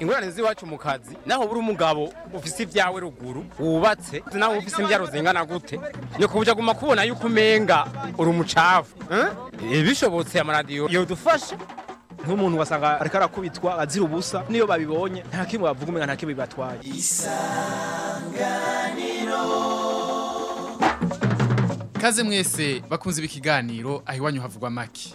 ingorane z'iwacu mu kazi naho buri umugabo ufise ibyawe ruguru wubatse naho ufise imbyaro zingana gute ni kubuja guma kubona yuko umenga uri umucafu eh? bishobotse amaradiyo yodufasha nk'umuntu wasanga ariko arakubitwa azira ubusa niyo babibonye nta kimwe bavuga umenga nta kimwe bibatwaye Kaze mwese bakunze ibi kiganiro aho iwanyu havugwa maki.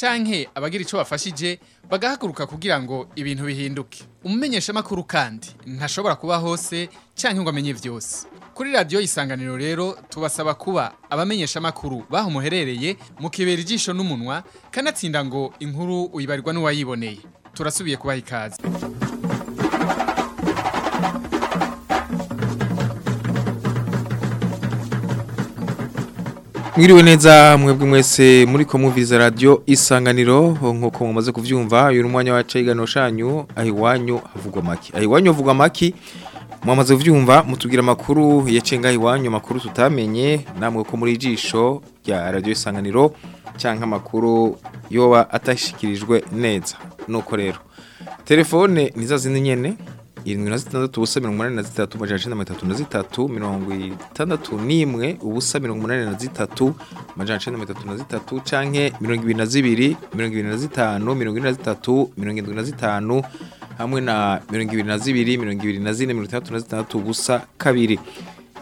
canke abagira ico bafashije bagahaguruka kugira ngo ibintu bihinduke. Umumenyesha makuru kandi ntashobora kuba hose canke ngo amenye vyose kuri radio isanganiro rero tubasaba kuba abamenyesha makuru baho muherereye mukibera ijisho n'umunwa kanatsinda ngo inkuru uyibarirwa n'uwayiboneye. Turasubiye kubaha ikaze. Mwiriwe neza mwebwe mwese muri ko muviza radio isanganiro. Nkuko mumaze kuvyumva uyu numwanya wa cigano shanyu ahiwanyu havugwa maki ahiwanyu havugwa maki mwamaze kuvyumva mutubwira makuru yacenga iwanyu makuru tutamenye namwe ko muri jisho rya radio isanganiro canka makuru yoba atashikirijwe neza. Nuko rero telefone niza zindi nyene irindwi na zitandatu ubusa mirongo umunani na zitatu amajana icenda na mirongo itatu na zitatu mirongo itandatu n'imwe ubusa mirongo umunani na zitatu amajana icenda na mirongo itatu na zitatu canke mirongo ibiri na zibiri mirongo ibiri na zitanu mirongo ine na zitatu mirongo indwi na zitanu hamwe na mirongo ibiri na zibiri mirongo ibiri na zine mirongo itandatu na zitandatu ubusa kabiri.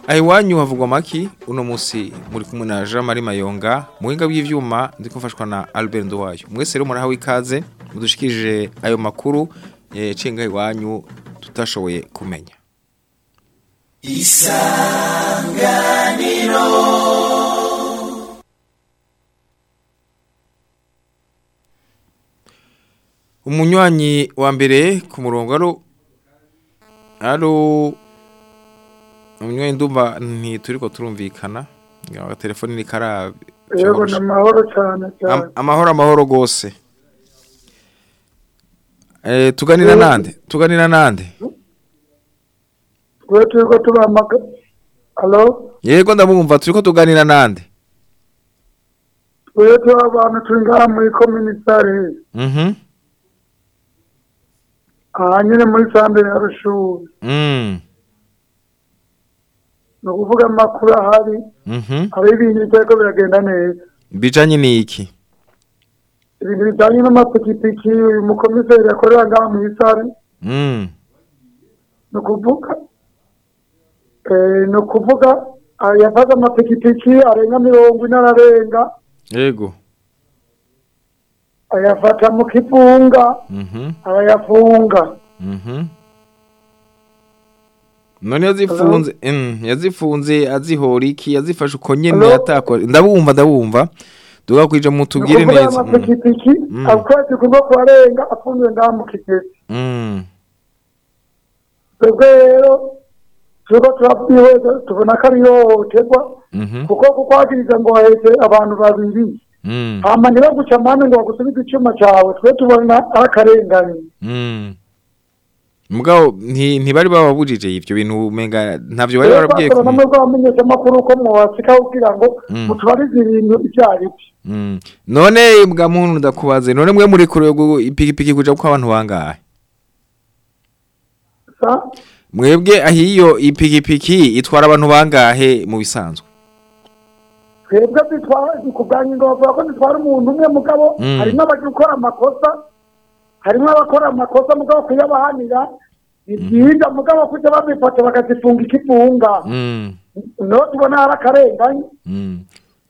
Aho iwanyu havugwa maki uno munsi muri kumwe na Jean Marie Mayonga muhinga bw'ivyuma ndiko mfashwa na Albert Nduwayo. Mwese rero murahawe ikaze mudushikije ayo makuru eh, cenga iwanyu tutashoboye kumenya. Umunywanyi wa mbere ku murongo aro aro umunywanyi ndumva ntituriko turumvikana nga telefone ni karabe amahoro cyane cyane. Am- amahoro eh tuganira nande? Tuganira nande? Twe turiko tubamaga alo yego ndamwumva turiko tuganira nande? Twe turi abantu turi ngaha muri kominisare mhm. Aha nyine muri sambere ya rushuri mm. Ni ukuvuga amakuru ahari. Mhm. Hari ibintu biteko biragenda neza. Bijanye niki? Ibintu bijyanye n'amapikipiki uyu mukomiseri yakorera ngaha mu isare. Mm. Ni ukuvuga eh, ni ukuvuga ah, yafata amapikipiki arenga mirongo ine ararenga. Yego. Ayafata mu kivunga mhm. Arayafunga. Mhm. None yazifunze mm yazifunze azihora iki yazifashe uko Hello? yatakora. Ndabumva ndabumva. Duga kwija mutubwire neza. Mm. amapikipiki Mm. akwezi kuva kubarenga afungiwe ngaha mu kigezi mm. Twebwe rero turiko turabwihweza tubona ko ari ihohoterwa mhm. kuko kukwagiriza ngo haheze abantu babiri. Hama ntibaguca amande ngo bagusubize icuma cawe twe tubona ari akarengane. Mugabo nti ntibari bababujije ivyo bintu umenga ntavyo bari barabwiye basaba ku namwe bw'abamenyesha amakuru ko mwobasika kugira ngo Mm. mutubarize ibintu ivyo ari vyo Mm. None mbwa muntu ndakubaze none mwe muri kure ipikipiki kuja ko abantu bangahe sa Mwebwe ahiyo ipikipiki itwara abantu bangahe mu bisanzwe twebwe zitwara kubwanyu ngo bavuga ko zitwara umuntu umwe mugabo Mm. hari n'abaje gukora amakosa harimo abakora amakosa mugabo kuyabahanira ni byiza mugabo kuja babifata bakazifunga ikifunga Mm. no tubona hari akarengane Mm.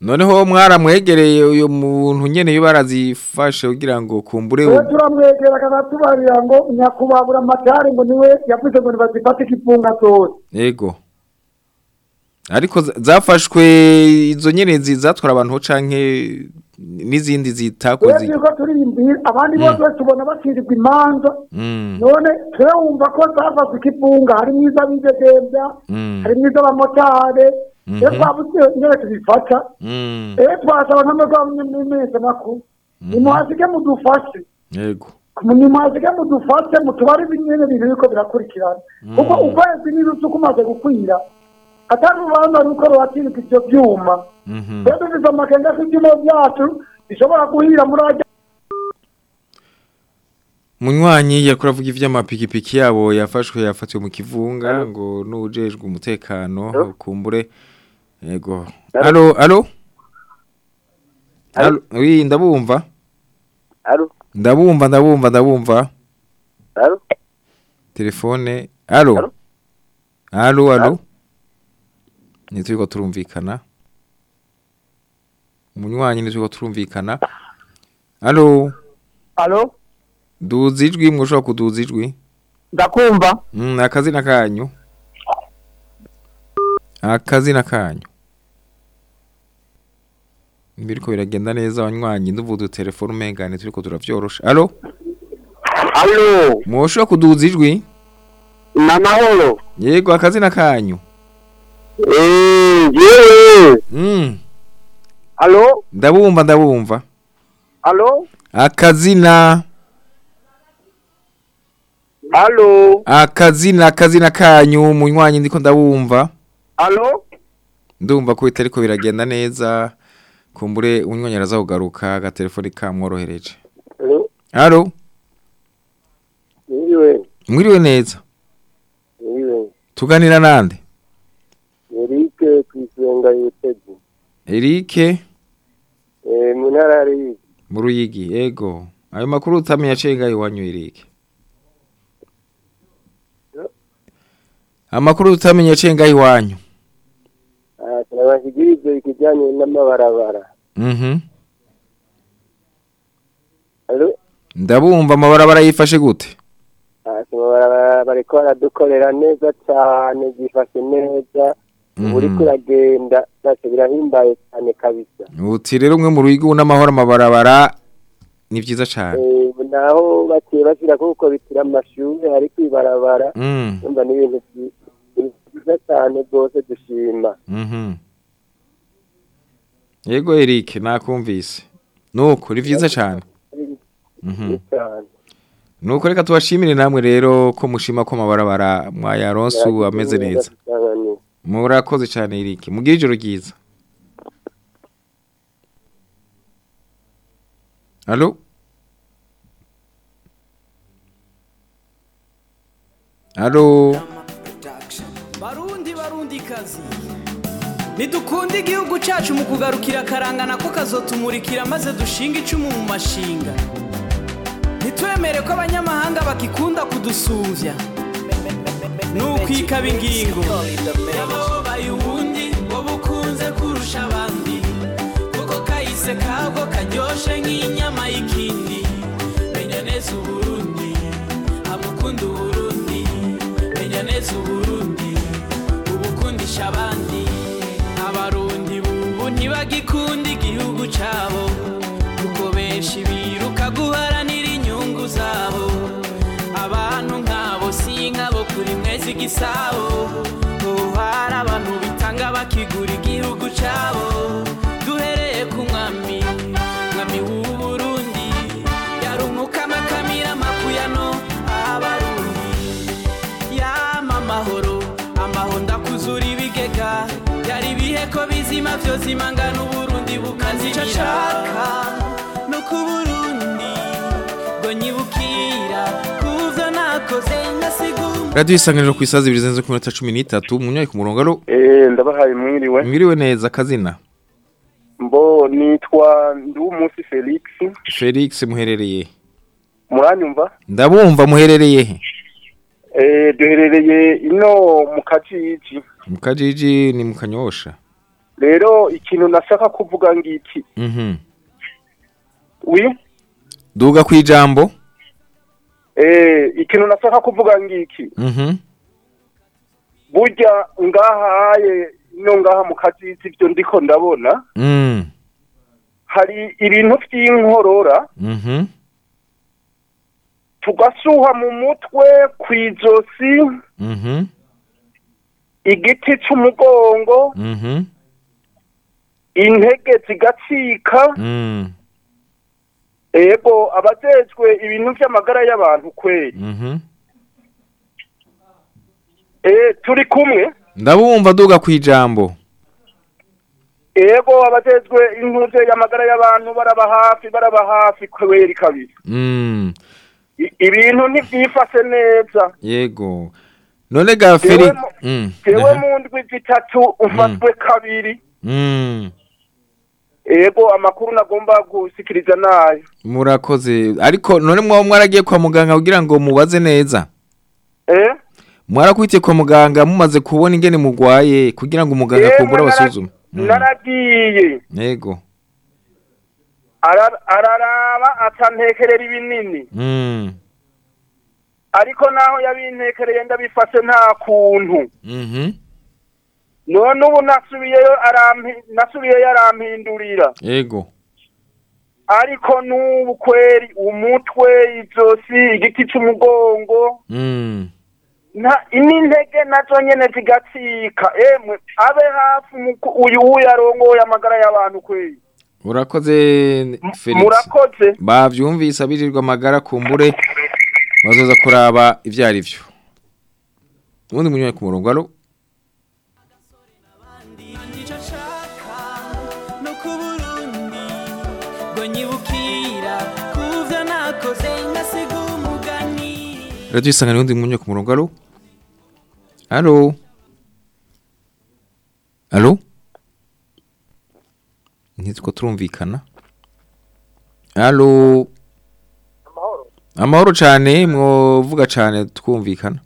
Noneho mwaramwegereye uyo muntu nyene yo barazifashe kugira ngo kumbure we turamwegera akazatubarira ngo nyakubahura amatari ngo ni we yavuze ngo ntibazifate ikifunga zose Ego. Ariko za- zafashwe izo nyene zi- zatwara abantu canke n'izindi zitakoze. Yuko turimbira abandi bose tubona bakirirwa imanza. Mm, none twe wumva ko zafashe ikivunga harimo iz'abidegembya mm, harimo iz'abamotari iyo twabuze intebe tubifata mm, eee twasaba n'amazamwemeza makuru. Nimuhasige mudufashe. Yego. Nimuhasige mudufashe mutubare ibinyene bintu biriko birakurikirana. Kuko ukwezi n'irusi kumaze gukwira. Atari urubanza ruko ruhatirika ivyo vyuma. Mhm. twe dufise amakenga ko ivyuma vyacu bishobora guhira muri arya munywanyi yakora avuga ivy'amapikipiki yabo yafashwe yafatiwe mu kivunga ngo n'ujejwe umutekano kumbure. Yego. Alo. Alo alo. Oui ndabumva. Alo, ndabumva ndabumva ndabumva. Alo, telefone. Alo alo. Alo. Nitwiko turumvikana. Umunywanyi nitwiko turumvikana. Alo alo, duza ijwi mwoshobora kuduza ijwi ndakumva. Mm, akazina kanyu? Akazina kanyu. Biriko biragenda neza abanywanyi nduvudu telefone umengane turiko turavyorosha alo Alo, mwoshobora kuduza ijwi na mahoro. yego akazina kanyu. Yewe. mm. Alo, ndabumva ndabumva. Alo, akazina. Alo, akazina akazina kanyu munywanyi ndiko ndabumva. Alo. ndumva ko bitariko biragenda neza. Kumbure unywanyi araza kugaruka agatelefoni kamworohereje Alo, alo yewe, mwiriwe neza? Tuganira nande? Eric kwisenga yitege. Erike? Eh, munara ari mu ruyigi yego ayo makuru utamenya cenga iwanyu Erike. Amakuru utamenya cenga iwanyu ah tunabashigirize ikijanye n'amabarabara. mhm. Alo, ndabumva amabarabara yifashe gute. Ah amabarabara bariko baradukorera neza cyane byifashe neza. Uri kuragenda ntacyo birahimbaye cyane kabisa. uti rero umwe mu ruyigi n'amahoro amabarabara ni vyiza cane. Eh, naho bakiye bashyira kuko bitira amashuri ari kwibarabara mm. umva ni ibintu byi- byiza cyane rwose dushima. Mhm. Yego Erike nakumvise. Nuko ni vyiza cane. mhm. cyane nuko reka tubashimire namwe rero ko mushima ko amabarabara mwayaronsu ameze neza. cyane murakoze cyane Eric. Mugire ijoro ryiza. Allo? Allo? Barundi barundi kazi. Ntidukunde igihugu cyacu mu kugarukira akarangana ko kazotumurikira maze dushinga icumu mu mashinga. Ntitwemere ko abanyamahanga bakikunda kudusumbya ni ukwikaba ingingo yababaye ubundi wowe ukunze kurusha abandi kuko kahise kabwo karyoshe nk'inyama y'ikindi. Menya neza uburundi amukunda uburundi. Menya neza uburundi ubukundisha abandi. Abarundi bubu ntibagikunda igihugu cyabo. Kuko benshi ubu hari abantu bitanga bakigura igihugu cyabo. Duhereye ku mwami mwami w'uburundi. Yarumuka amakamira makuyano abarundi. Yama amahoro amahoro ndakuzura ibigega. Yari ibihe ko bizima byose imangana uburundi bukazimira Radio isanganiro ku isazi ibiri zenze ku minota 13 munyaye ku murongo aro eh ndabahaye mwiriwe. Mwiriwe neza kazina? Mbo nitwa Ndumunsi Felix. Felix muherereye. Muranyumva? Ndabumva muherereye. He eh duherereye ino mu kajiji. Mu kajiji ni mu kanyosha. Rero ikintu nashaka kuvuga ngiki. Mhm. Duga kwijambo eh ikintu nashaka kuvuga ngiki burya ngahaye no ngaha mu kajiji byo ndiko ndabona hari ibintu by'inkorora tugasuha mu mutwe ku ijosi igiti cy'umugongo intege zigacika Mm. ego abajejwe ibintu by'amagara y'abantu kweri Mhm. eh turi kumwe Ndabumva duga kwijambo. ego abajejwe intuze y'amagara y'abantu baraba hafi baraba hafi kweri kabiri Mm. Ibintu ntibyifashe neza Yego. None gaferi. Jewe mu- Mm. mu ndwi zitatu kabiri Mm. Ego amakuru nagomba gusikiriza na yo Murakoze. Ariko none mwa mwaragiye kwa muganga kugira ngo mubaze neza. eh Mwarakwitiye kwa muganga mumaze kubona ingene mugwaye kugira ngo umuganga Yemwe kumbura basuzume. Naragiye Yego. Ara- araraba atantekerera ibinini Mm. ariko naho yabintekereye ndabifashe nta kuntu Mhm. None ubu nasubiyeyo arampi- nasubiyeyo arampindurira Yego. ariko n'ubu kweri umutwe ijosi igiti cy'umugongo Mm. n'intege na zo nyene zigatsika emwe abe hafi uyu uyu arongoye amagara y'abantu kweri Urakoze Felix. murakoze Bavyumvise abirirwa amagara kumbure bazoza kuraba ivyo ari vyo. Ubundi munywe ku murongo alo. Umugani Radio isangano ubundi munywe ku murongo alo. Alo. Alo. Ntitwo turumvikana. Alo. Amahoro cyane mwovuga cyane twumvikana.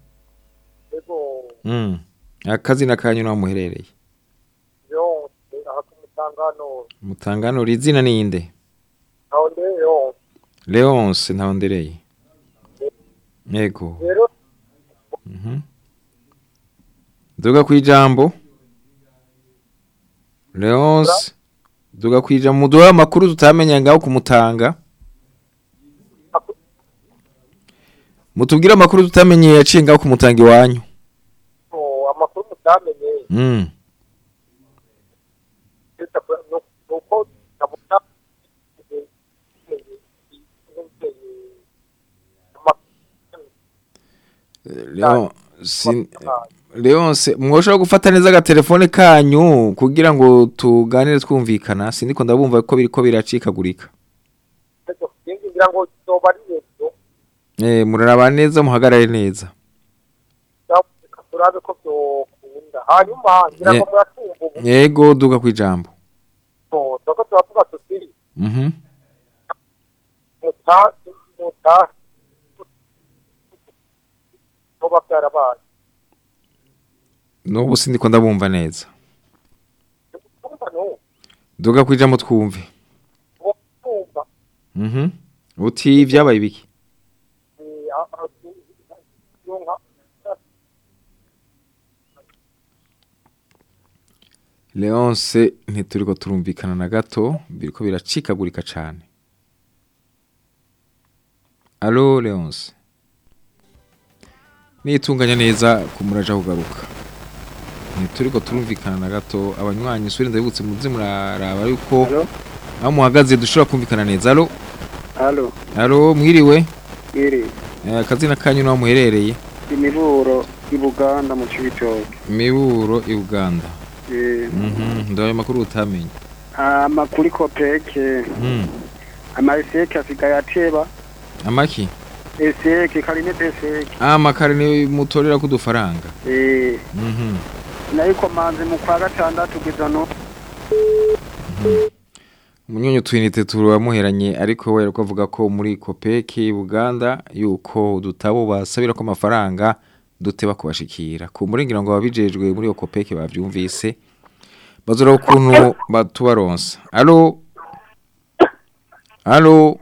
Mm. Akazina kanyu naho muherereye. Mutangano rizina aho rero Leonce ntawondereye. Yego. Mhm. Duga kwijambo. Leonce. Duga kwijambo muduha amakuru tutamenya ngaho kumutanga. Mutubwire amakuru tutamenye yaciye ngaho kumutanga iwanyu. oh, amakuru mutamenye Mm. leta ku- nu- nuko ndabona Leon sin Leonce mwoshobora gufata neza agatelefone kanyu kugira ngo tuganire twumvikana ndabumva ko biracikagurika. ngira ngo zoba ari leta Eh muraraba neza muhagarare neza. turabe ko byokunda. Hanyuma ngira ngo Eh. muratumva ubu Yego duga kwijambo. so toko noba byarabaye Nubu sindiko ndabumva neza. Duga kwijambo twumve. Mhm. Uti vyabaye biki? eh ah, ah, Leonce ntituriko turumvikana na gato biriko biracikagurika cane. Allo Leonce. Nitunganya neza kumuraja kugaruka. Ntituriko turumvikana na gato abanywanyi suri ndabibutse muzi muraraba yuko aho muhagaze dushobora kumvikana neza. Allo Halo, Allo mwiriwe iri Eh, akazina kanyu naho muherereye imiburo i Buganda mu Cibitoke. Miburo i Uganda. Eh, Mhm ndabaye makuru utamenye. amakuru kopeke Mhm. amaeseke asigaye ateba Amaki eseke karinete eseke amakare ni mutorera kudufaranga. eh Mhm. nariko manze mu kwa gatandatu kugeza no Munyonyo twinite turamuheranye ariko we ariko avuga ko muri Kopeki Buganda yuko udutabo basabira ko amafaranga duteba kubashikira. Ku muringira ngo ababijejwe muri iyo Kopeki bavyumvise. Bazora ukuntu batubaronsa. Allo Allo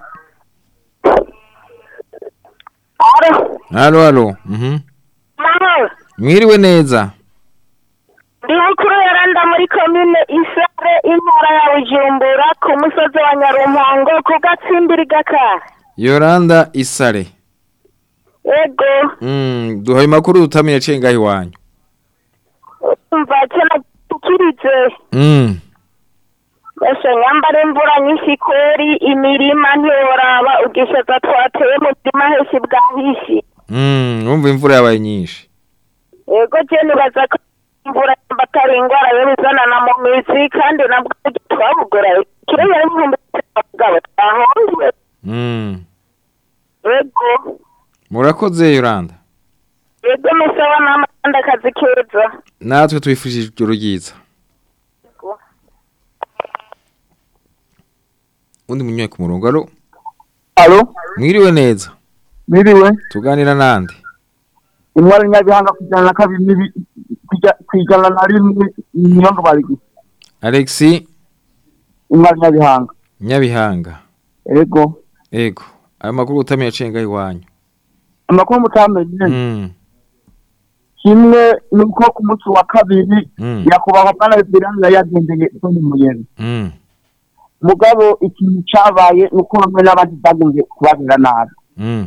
Allo allo. Mhm. Mwiriwe neza. ndi mukuru yaranda muri komine isa intara ya bujumbura ku musozi wa nyarumongo ku gatsimbiri gakara yoranda isare. Ego Mm, duhaye makuru utamenye yaciye ngaho iwanyu. Umva kena tukirize Mm, ese nyambara imvura nyinshi kweri imirima ntiyoraba ubwishaza twateye mu murima henshi bwahishi mm, wumva imvura yabaye nyinshi. Ego je nibaza ko imvura yamba atari ingwara yo bizanana mu mizi kandi nabwo twabugura kireye n'ibihumbi bwabo twahombe Mm, ego murakoze yoranda ego musawa n'amanda akazi keza. Natwe twifurije ijoro ryiza undi munywe ku murongo alo? Alo? Mwiriwe neza? Miriwe tuganira nande intwari nyabihanga ku ijana na kabiri ku ija- ku ijana na rimwe niyo ngo barigi alexi intwari nyabihanga nyabihanga. Ego. Ego. Ayo makuru utamenye yaciye ngaho iwanyu. Amakuru mutamenye? Mm, kimwe nuko ku munsi wa kabiri nyakubahwa bwana biranga yagendeye toni muyenzi. Mm, mugabo ikintu cabaye nuko bamwe n'abandi bagombye kubabera nabi. Mm,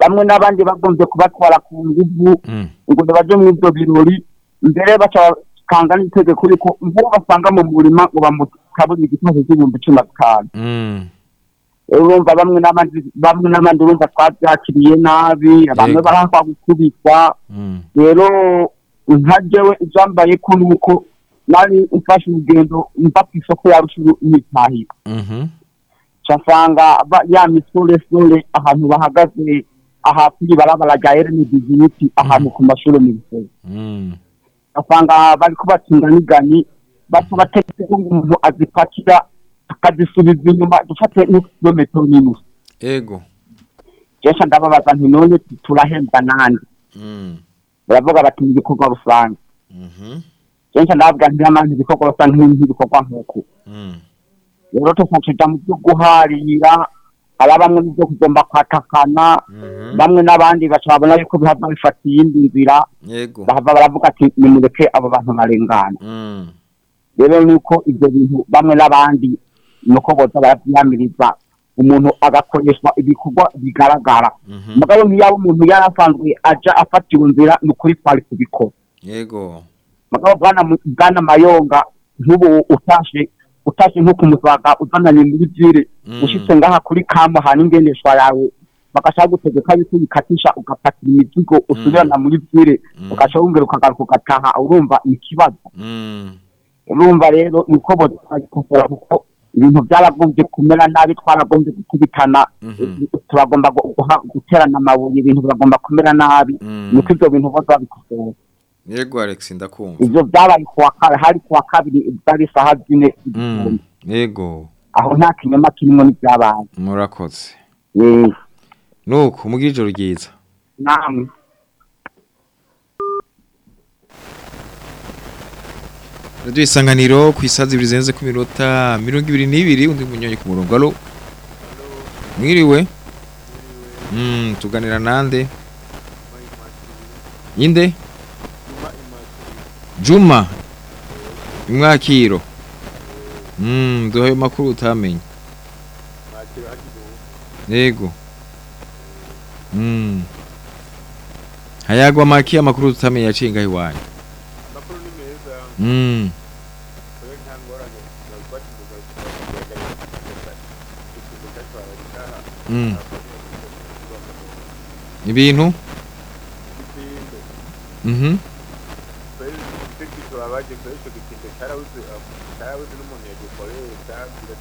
bamwe n'abandi bagombye kubatwara ku nguvu mm, ngo ntibaje muri ibyo birori mbere bakanga n'itegeko riko nk'uwo basanga mu murima ngo bamutabure igitabo cy'ibihumbi cumi na bitanu. Mm, urumva bamwe n'abandi urumva twabyakiriye nabi bamwe barahakwa gukubitwa. Rero nka jewe ibyambaye ko nuko nari mfashe urugendo mva ku isoko ya rushuru mhm, nsanga ya misoresore ahantu bahagaze aha kuri barabara rya ereni biziniti ahantu ku mashuri mu gisozi mm, basanga bari kubatunga n'igani baca bategetse ko umuntu azipakira akazisubiza inyuma dufate n'ikilometero n'inusu ego jesha ndababaza nti none turahembwa nande Mm, baravuga bati ni ibikorwa rusange. Ndabavuga nti n'amandi ibikorwa rusange nk'ibikorwa nk'uku rero tukacija mu byo guharira hari bamwe mu byo kugomba kwatakana bamwe n'abandi baca babona yuko bihava bifata iyindi nzira bahava baravuga ati nimureke abo bantu barengana rero nuko ibyo bintu bamwe n'abandi nuko boza barabyiyamiriza umuntu agakoreshwa ibikorwa bigaragara mugabo nk'iyaba umuntu yari asanzwe aja afatiwe nzira ni ukuri twari kubikora ego mugabo bwana mayonga nk'ubu utashe utashe nko ku musaga uzananye muri byire Mm. ushitse ngaha kuri kamba ahantu ingendeshwa yawe. Bagashaka gutegeka yuko ubikatisha ugapakira imizigo usubirana muri byire ugaca wongera ukagaruka ugataha urumva ni ikibazo. Mm, urumva rero niko bodukora kuko ibintu byaragombye kumera nabi twaragombye gukubitana. Mhm, turagomba guterana amabuye ibintu biragomba kumera nabi. Mm. niko ibyo bintu boza babikosora ego alex ndakumva. Ivyo byabaye kuwa kabiri hari kuwa kabiri zari isaha zine. Mm, ego aho nta kinyoma kirimo n'ibyabaye. Murakoze. Eh, nuko mugire ijoro ryiza. Namwe radio isanganiro ku isazi ibiri zirenze ku minota mirongo ibiri n'ibiri undi munyonyi ku murongo. Alo? Mwiriwe? Mm, tuganira nande? Inde juma. Imwakiro. Mm, duhaye makuru utamenye yego mm. hayagwa maki amakuru tutamenye yaciye ngaho iwanyu mm. Mm. ibintu mhm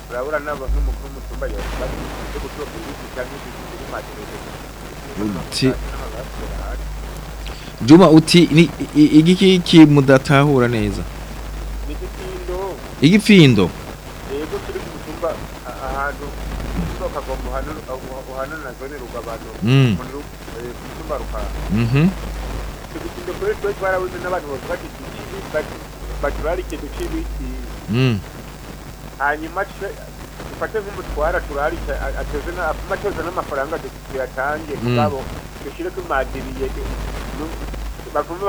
turabura n'umukuru w'umutumba yabasha yo gutoka ibiti cyangwa ibiti biri uti juma uti ni igiki ki mudatahura neza igipfindo yego turi ku mutumba a- ahantu ngo muhanu- uha- uhanana na zone rugabano Mm. muri ru- eh, ku mutumba rukara mhm icyo gitindo kuri twe twarabuze n'abantu bose bagiti bakibari ikintu cy'ibiti mm. Hanyuma twe- dufate nk'umutwara na- apima ateze n'amafaranga tuyatange Mm. mugabo dushyire ku madiriye bavume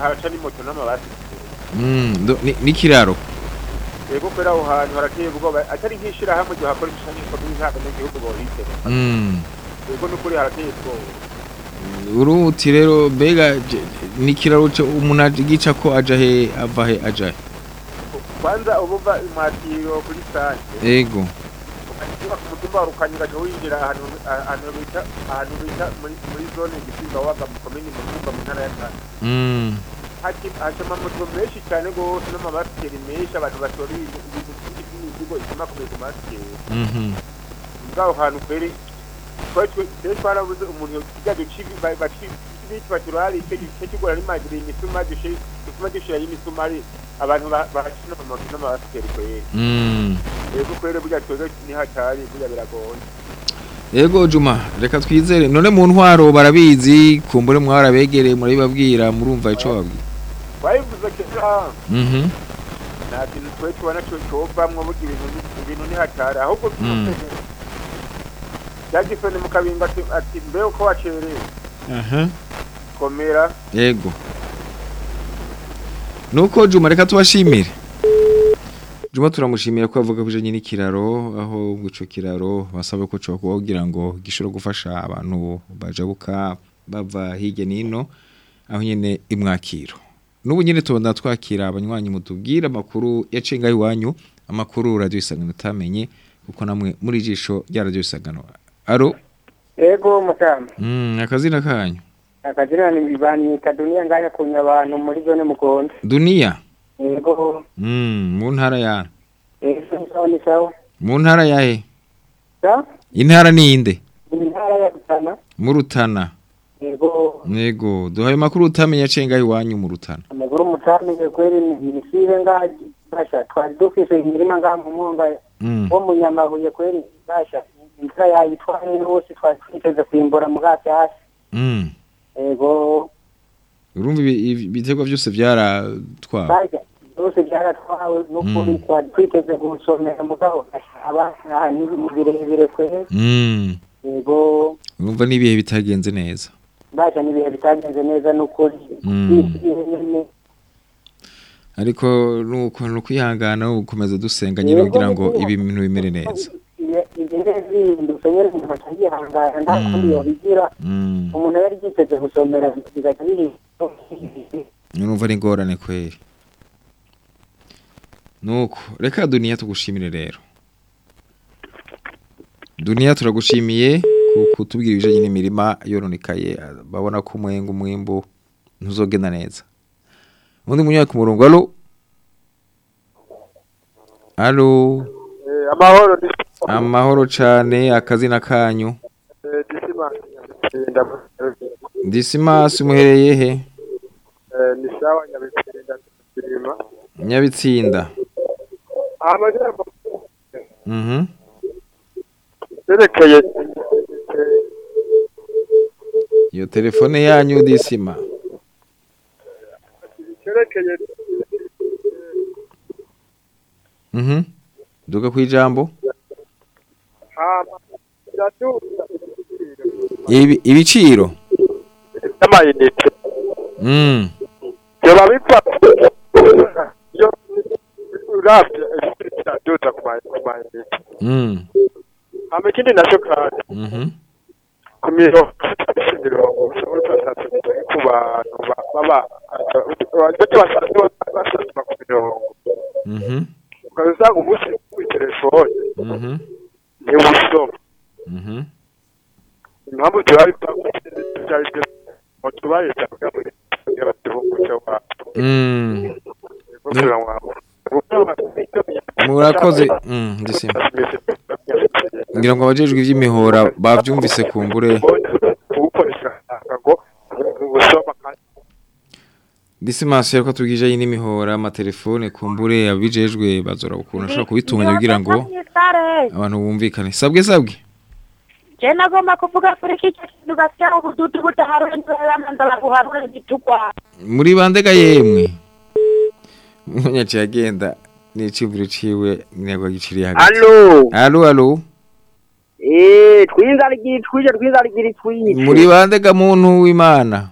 haraca n'imoto n'amabasi mm n'ikiraro yego kubera aho hantu harateye ubwoba atari nk'ishirahamwe ryo hakora ibishanyiko by'intabwe n'igihugu bohitera Mm. yego n'ukuri harateye ubwoba uruti rero mbega ni kiraro cyo umuntu agica ko aja he ava he aja he? Kwanza ubuva imwakiro kuri sante ego ukajya ku mutumba ugaca winjira ahantu bita ahantu bita muri zone gisiga waga mu komini mutumba mu ntara ya kane Mm. Haca amamoto menshi cyane rwose n'amabasikeri menshi abantu batora ibintu by'imizigo ituma kumenya ku masikeri Mhm. bwaho hantu kweri twari twarabuze umuntu kijya ducibi biki baturari icyo kigura n'imagire imisuma dushe dutuma dushiraho imisumari abantu ba- bahacina amamoto n'amabasikeri kweri Mm. yego kweri burya twebwe nihatari burya biragoye Ego Juma reka twizere. None mu ntwaro barabizi kumbure mwarabegereye murabibabwira murumva ico babwira. Twabivuze kera Mhm. nta kintu twe tubona cyo covamwo burya ibintu nihatari ahubwo Mm. Yagisone mu kabingo ati mbe uko wacerewe Aha. komera Yego. Nuko Juma reka tubashimire. Juma turamushimira ko avuga kuje nyine kiraro aho ico kiraro basaba ko cyo kugira ngo gishobora gufasha abantu bajabuka bava hirya nino aho nyene imwakiro. Nubu nyine tubona twakira abanywanyi mutubwira amakuru yacenga iwanyu amakuru radio isangano tamenye kuko namwe muri jisho rya radio isangano. Aro Ego mutama. mm akazina kanyu. Akazina ni bibanyita dunia ngaya kunya abantu muri zone mugondo. Dunia Ego. mm mu ntara ya Ego mu ntara yahe Sa? intara ni inde Intara ya Rutana. mu rutana Ego. nego duhaye makuru utamenya cenga iwanyu mu rutana Amaguru mutama ni kweli ni nisibe ngaji. Basha twari dufise imirima ngaha mu mwonga wo mu nyamabuye kweli basha. Imvura yayitwaye hose twari twiteze kwimbura mu gasi hasi. mm. Ego. urumva ibi- ibi- ibiterwa byose byaratwara Basha. Byose byaratwawe n'ukuri twari twiteze gusomera mugabo aba aha ni birebire kweli. mm. Ego. urumva n'ibihe bitagenze neza baje n'ibihe bitagenze neza n'ukuri Mm. Ariko nuko nukwihangana no gukomeza dusenga nyine Yego, kugira ngo yego. ibi bintu bimere neza Ndezindutse nyene umuntu atagihangana nta Mm. kundi yobigira mm. umuntu yari yiteze gusomera bigaca biri urumva ari ingorane kweri. Nuko reka duniya tugushimire rero. Duniya turagushimiye ku kutubwira ibijanye n'imirima yononekaye babona ko umwenga umwimbu ntuzogenda neza. Undi munyanya ku murongo alo alo amahoro amahoro cane akazina kanyu. Disimasi muhereye he? Nyabitsinda. Mhm. Yerekeye iyo telefone yanyu disima mhm. Duga ibiciro? N'amayinite. Mm. Biba bipfa. Iyo urabye ibiciro biraduza ku mayinite. Mm. Hama ikindi nacyo kandi. Mm-hmm. Ku mirongo ifite imirongo ushobora gutanga ku bantu baba bajya basanga ku mirongo. Mm-hmm. Ukaba usanga umunsi kuri telefone. Mm-hmm. Mhm ntiwusoma mhm impamvu turari byari byo mu tubaye cyangwa muri mm gukura mwabo murakoze mm ngira ngo abajejwe kuwukoresha ngo gusoma kandi disimasi yariko tubwije n'imihora amatelefone kumbure abijejwe bazora ukuntu ashobora kubitunganya kugira ngo abantu bumvikane sabwe sabwe. Je nagomba kuvuga kuri kicyo kintu gasya ubududu budaharure nziramanza baguharure gitukwa. Muri bandega yemwe. Munyaci yagenda n'iciburo ciwe ntego giciriye hagati. Allo. alo alo Eh, twinzarigira itwice twinzarigira itwice. muri bandega muntu w'imana.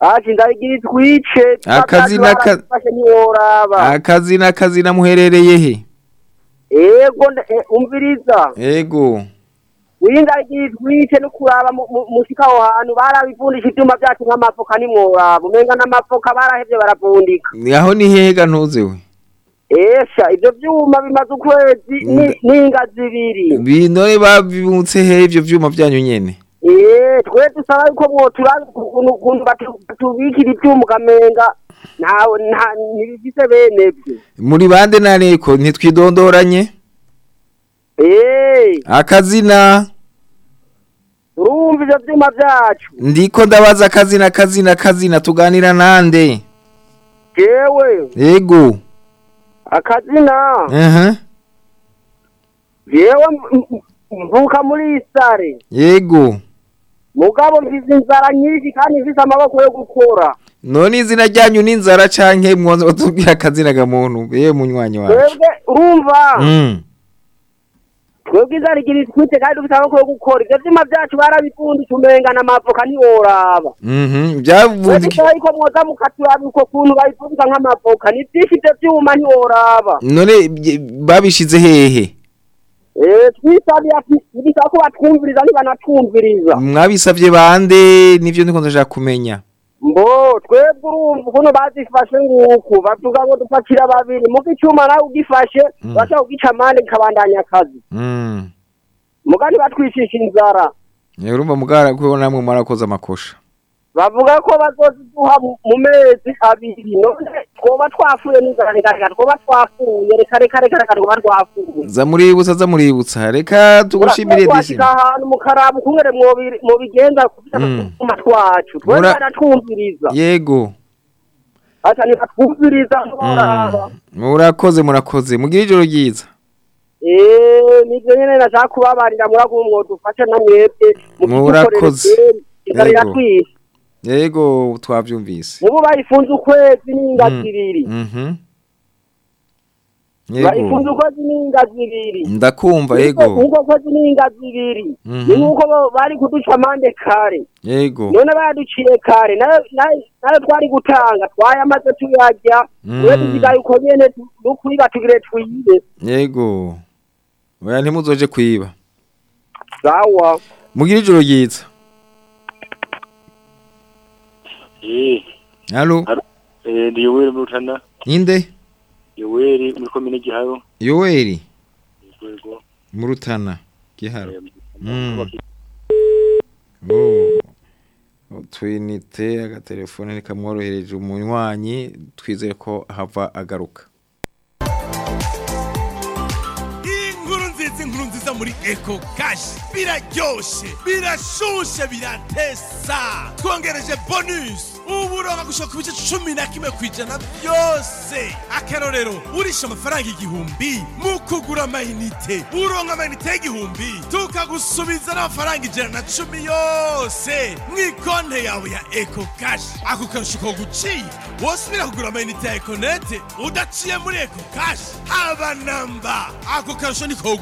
Ati ndarigira itwice. Akazi n'aka- Fashe ntiworaba. akazi n'akazi namuherereye he? Ego nda- eh, umviriza Ego. windagiye twice no kuraba mu- mu- mushika aho hantu barabivundisha ivyuma vyacu nk'amavoka nimworaba umenga n'amavoka barahevye baravundika Aho ni hega ntuzewe. esha ivyo vyuma bimaze ukwezi ni- n'inga zibiri Binore babibutse he ivyo vyuma byanyu nyene. Eh, twe dusaba yuko mwoturaba ukuntu ukuntu batu- batubikira ivyuma ukamenga nta nta ntibifise bene vyo Muri bande nareko ntitwidondoranye. Eh, Akazina urumva ivyo vyuma vyacu ndiko ndabaza akazina akazina akazina tuganira nande. jewe Ego. akazina Aha. m- mvuka muri isare Yego. Mugabo mfise inzara nyinshi kandi mfise amaboko yo gukora None izina ryanyu ni inzara canke mwoza batubwira akazina ga muntu yewe munywanyi wacu. twebwe urumva Mm. twebwe inzara igira itwite kandi dufise amaboko yo gukora ivyo vyuma vyacu barabivundisha umenga n'amavoka ntiworaba Mhm. Byavuze Twebwe yuko mwoza mukaturaba uko kuntu babivundika nk'amavoka ni vyinshi ivyo vyuma ntiworaba none babishize hehe? Eh, twisabiye ati bisaba ko batwumviriza ntibanatwumviriza Mwabisavye bande nivyo ndiko ndashaka kumenya. mbo twebwe urumva ukuntu bazifashe nguku bavuga ngo dupakira babiri muga icuma nawe ugifashe Mm. bashaka kugica amande kikabandanya akazi Mm. muga ntibatwicisha inzara Eh, urumva mugara ko namwe mwarakoze amakosha. Bavuga ko bazoziduha mu- mu mezi abiri none twoba twafuye n'inzara reka reka twoba twafuye reka reka reka reka twoba twafuye Za muributsa za muributsa. Reka tugushimire disima. ahantu mukaraba ukungere mwobi- mwobigenza kugira Mm. utuma twacu Mura- baratwumviriza Yego. ata ntibatwumviriza ntiworaba Murakoze murakoze. Mugira ijoro ryiza. Eh, nivyo nyene nashaka kubabarira murago mwodufashe na mwebwe Murakoze. Yego. Iratwishe Yego twavyumvise. mubu bayifunze ukwezi n'inga Mm. zibiri Mhm. bayifunze Yego. ukwezi n'inga zibiri Ndakumva yego. uko kwezi n'inga zibiri Mhm. ni nk'uko bo- bari kuduca amande kare Yego. none bayaduciye kare na yo na yo na yo twari gutanga twayamaze tuyarya Mm. ni we dusigaye uko nyene tu- nukuri batugire twibe Yego. Oya ntimuzoje kwiba. sawa Mugira ijoro ryiza. Eh, Halo. eh, ndi Yoweri mu Rutana. Inde? Yoweri muri komine Giharo. Yoweri Yego. mu Rutana. Giharo. Mm. Oh. Twinite agatelefone nikamworohereje umunywanyi twizere ko hava agaruka. Nziza muri eco cash. Biraryoshe birashushe biratesa twongereje bonus. Ubu uronka gushaka ku bice cumi na kimwe ku ijana byose akarorero urisha amafaranga igihumbi mu kugura amayinite uronka amayinite y'igihumbi tukagusubiza n'amafaranga ijana na cumi yose. Mu ikonte yawe ya eco cash. Ako karusho ko guciye wosubira kugura amayinite ya econete udaciye muri eco cash. Haba namba. Ako karusho niko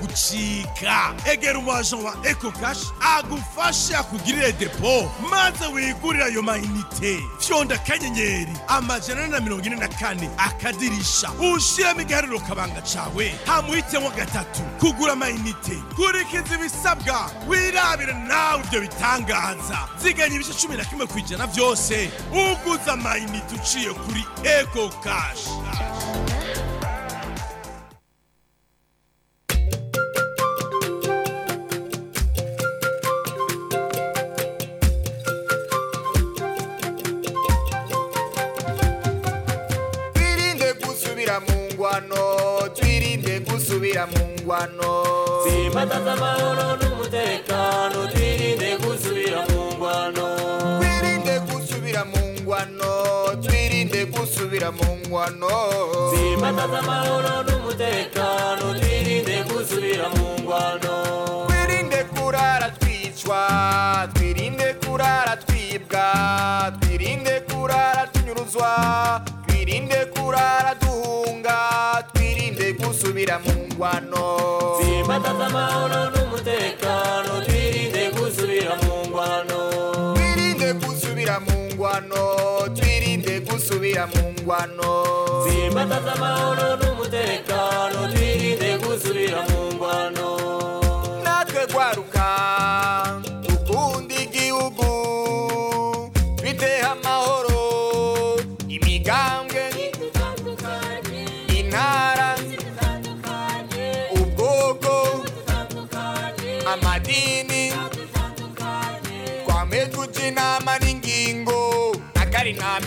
gucika egera umuaje wa eco cash agufashe akugirire depo. Maze wigurire ayo mayinite. Fyonda akanyenyeri amajana ane na mirongo ine na kane akadirisha. Ushiremo igiharuro kabanga cawe. Hamuhitemo gatatu kugura amayinite kurikiza ibisabwa wirabire nawe ibyo bitangaza. Ziganya ibice cumi na kimwe ku ijana byose uguza amayinite uciye kuri eco cash gusubira mu ngwano Simbataza amahoro n'umutekano twirinde gusubira mu ngwano. Twirinde gusubira mu ngwano twirinde gusubira mu ngwano. Simbataza amahoro n'umutekano twirinde gusubira mu ngwano Simbataza amahoro n'umutekano twirinde gusubira mu ngwano. Twirinde gusubira mu ngwano twirinde gusubira mu ngwano. Simbataza amahoro n'umutekano twirinde gusubira inama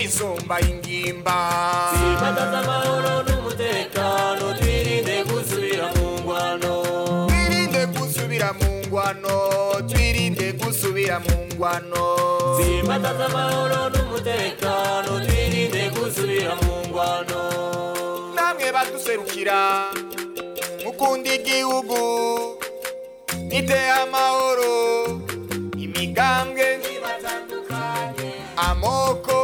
isumba ingimba. Simbataza amahoro n'umutekano twirinde gusubira mu ngwano. Twirinde gusubira mu ngwano twirinde gusubira mu ngwano. Simbataza amahoro n'umutekano twirinde gusubira mu ngwano. Namwe baduserukira mukunda igihugu niteye amahoro imigambwe amoko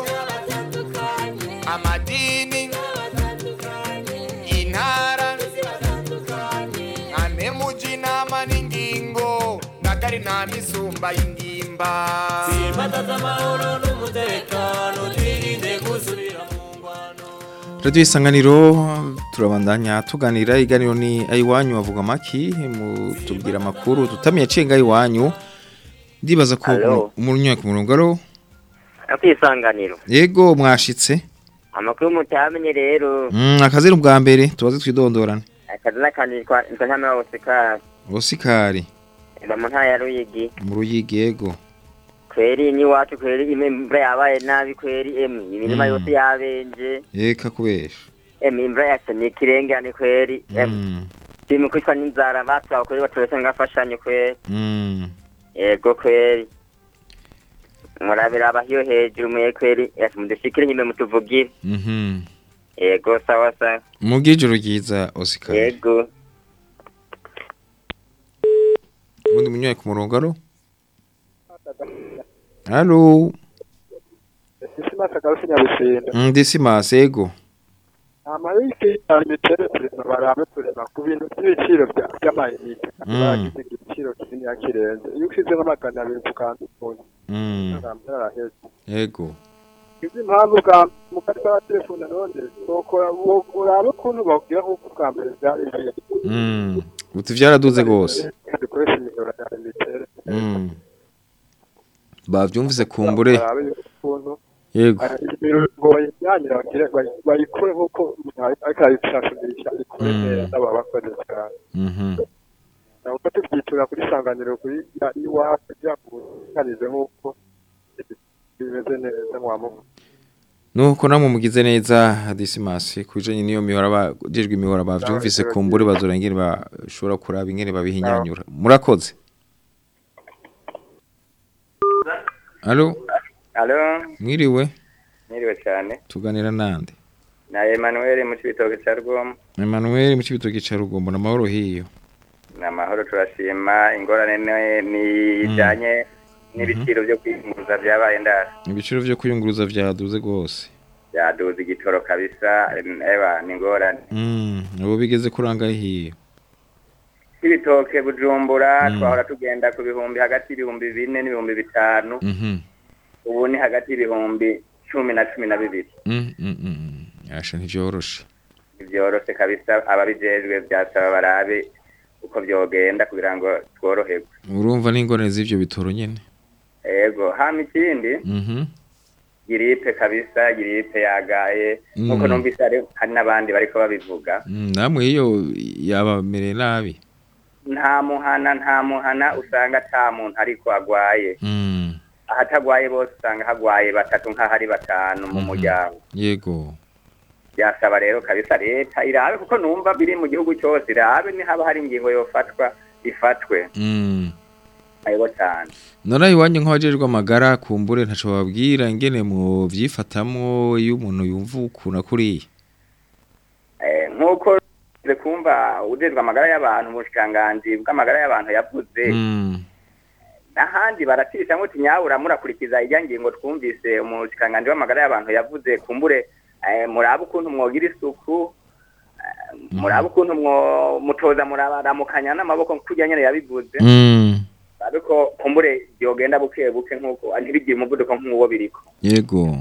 misumba y'ingimba Simbataza amahoro n'umutekano twirinde gusubira mu ngwano. Radio Isanganiro turabandanya tuganira iganiro ni ayiwanyu bavuga maki mutubwira amakuru tutamiye cenga ayiwanyu. Ndibaza ko umunywa ku murongo aro kwisanganiro yego mwashitse. Amakuru mutamenye rero. Mm akazira ubwa mbere tubaze twidondorane. Akazina kandi nitwa nitwa ntama Oscar Osikari iba mu ntara ya Ruyigi. Mu ruyigi yego. Kweri ni wacu kweri imvura yabaye nabi kweri emi imirima Mm. yose yabenje. Yeka kubesha. Emi imvura yasemye ikirengane kweri emi mm. Timu kwitwa n'inzara batwawe kweri baturese ngafashanyo kweri. Mm. Yego kweri. Murabira abahiyo hejuru mwe kweri mudushikire nyime mutuvugire mhm. Yego sawa sawa. Mugijoro ryiza Osikari yego. Ubundi munywa ku murongo aro Allo Isimasa karusi nyabisinda. Ndisimas yego Amariki alimetere turema barabe turema ku bintu by'ibiciro bya by'amayinite. Mm. Bagize igiciro kinini yakirenze. Iyo usize nk'amagana abiri ku kantu ukuntu. mm Ngamara araheze. yego Izi impamvu bwa mu kari ka telefone none ukora urabe ukuntu bakubwira nk'uko bwa mbere byari biri. Mm uti alimetere. mm bavyumvise kumbure yego Mm. mhm ntabwo tubyitura kuri sanganiro kuri iwacu kugira ngo bimeze neza mwamuha nuko namwe mugize neza Disimas kujanye niyo mihora bajejwe imihora bavyumvise kumbure bazora ingene bashobora kuraba ingene babihinyanyura. Murakoze. Allo? Alo, mwiriwe? Niriwe cyane. tuganira nande? Na Emmanuel mu cibitoke ca Rugombo. Emmanuel mu cibitoke ca Rugombo na mahoro hiyo. Na mahoro turashima ingorane ni- ijanye. N'ibiciro byo kwiyunguruza vyabaye ndara ibiciro vyo kuyunguruza vyaduze gose vyaduze igitoro kabisa eba ni ingorane mm abo bigeze kuranga hiyo? Ibitoke bujumbura Mm. twahora tugenda ku bihumbi hagati y'ibihumbi bine n'ibihumbi bitanu. Mhm. Ubu ni hagati y'ibihumbi cumi na cumi na bibiri. Mm mm mm yasha ntivyoroshe ivyoroshe kabisa ababijejwe vyasaba barabe uko vyogenda kugira ngo tworoherwe. Urumva n'ingorane z'ivyo bitoro nyene. Ego. Hama ikindi mhm. Giripe kabisa giripe yagaye. Nkuko Mm. numvise hari n'abandi bariko babivuga. Mm, namwe iyo yabamereye nabi. Nta muhana nta muhana usanga ata muntu ariko agwaye. Mm. Ahatagwaye bose usanga hagwaye batatu nk'ahari batanu mu Mhm. muryango. Yego. Byasaba rero kabisa leta irabe kuko numva biri mu gihugu cyose irabe ni haba hari ingingo yofatwa ifatwe. Ayibo cyane nora iwanyu nk'abajejwe amagara kumbure ntaco babwira ingene mu vyifatamwo iyo umuntu yumva ukuntu kuriya Eh, nk'uko kumva ujejwe amagara y'abantu mu bushikiranganji bw'amagara y'abantu yavuze. Mm n'ahandi baracishamwo uti nyabura murakurikiza irya ngingo twumvise umushikiranganji w'amagara y'abantu yavuze kumbure eh, murabe ukuntu mwogira isuku eh, murabe ukuntu mwo mutoza murabaramukanya n'amaboko kurya nyene yabivuze. Mm ariko kumbure byogenda buke buke nk'uko ntibigire umuvuduko nk'uwo biriko. Yego.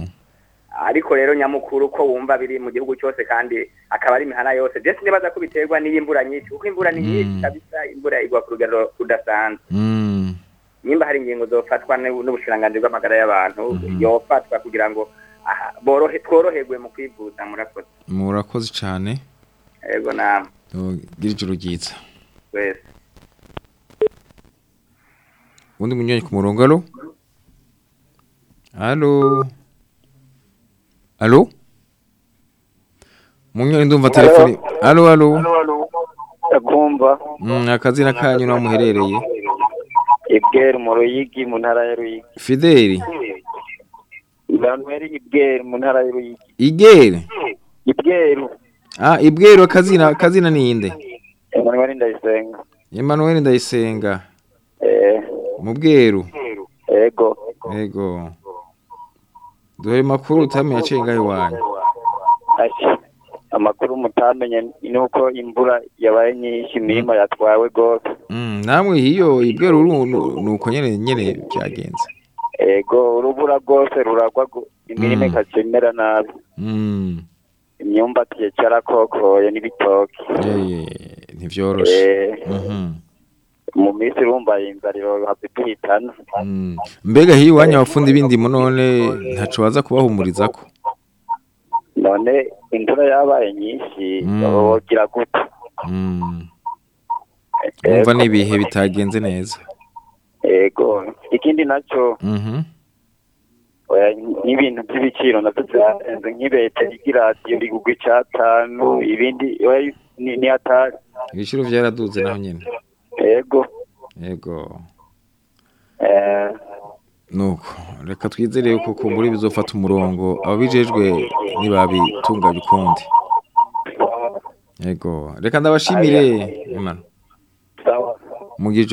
Ariko rero nyamukuru ko wumva biri mu gihugu cyose kandi akaba ari imihana yose. Je sinibaza ko biterwa n'iyi imvura nyinshi kuko imvura ni nyinshi kabisa imvura igwa ku rugero rudasanzwe. Mm. Nimba hari ingingo zofatwa n'u- n'ubushikiranganji bw'amagara y'abantu yofatwa kugira ngo borohe tworoherwe mu kwivuza murakoze. Murakoze cane. Ego namwe gira ijoro ryiza twese ubundi munywanyi ku murongo alo Halo. Halo? Munyoni ndumva telefoni. Halo halo. Ndakumva. Mm, akazina kanyu naho muherereye. Ibweri mu Ruyigi mu ntara ya Ruyigi. Fideli. Emmanuel Ibweri mu ntara ya Ruyigi. Igere. Ibweru. Ah, ibwero akazina akazina ninde? Emmanuel Ndayisenga. Emmanuel Ndayisenga. Eh, Mu bweru. ego. Ego. Dore makuru utamenya cenga iwanyu. Amakuru mutamenye ni uko imvura yabaye nyinshi imirima yatwawe gose. Mm, namwe hiyo ibwero uru nu- nuko nyene nyene byagenze. Ego urubura rwose ruragwa imirima Mm. ikaca imera nabi. Imyumbati yacarakokoye n'ibitoki. Yeye ntivyoroshe. Eh. Mu minsi urumva inzara iroha duhitana. Mm. Mbega hiyo iwanyu abafundi b'indimo none ntaco baza kubahumurizako. none imvura yabaye nyinshi Mm. wogira gute Mm. Umva n'ibihe bitagenze neza. ego ikindi naco Mhm. oya, n'ibintu by'ibiciro navyo vyarenze nk'ibete y'iradiyo rigugwa icatanu ibindi oya, ni hatari Ibiciro vyaraduze naho nyene. Ego Ego. eh, Nuko reka twizere yuko kumbura bizofata umurongo ababijejwe nibabitunganya ukundi. Ego. Reka ndabashimire Imana. sawa Mugire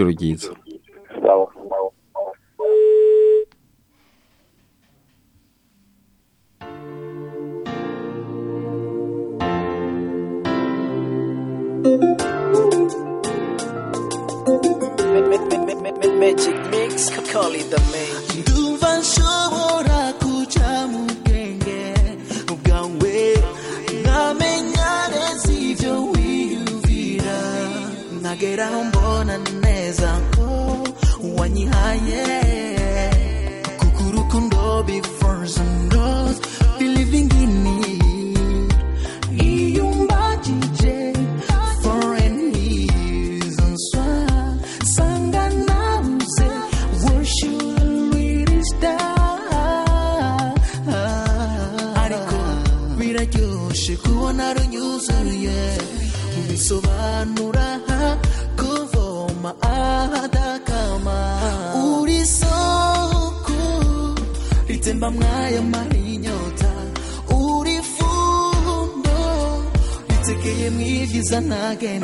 leave you and I can't.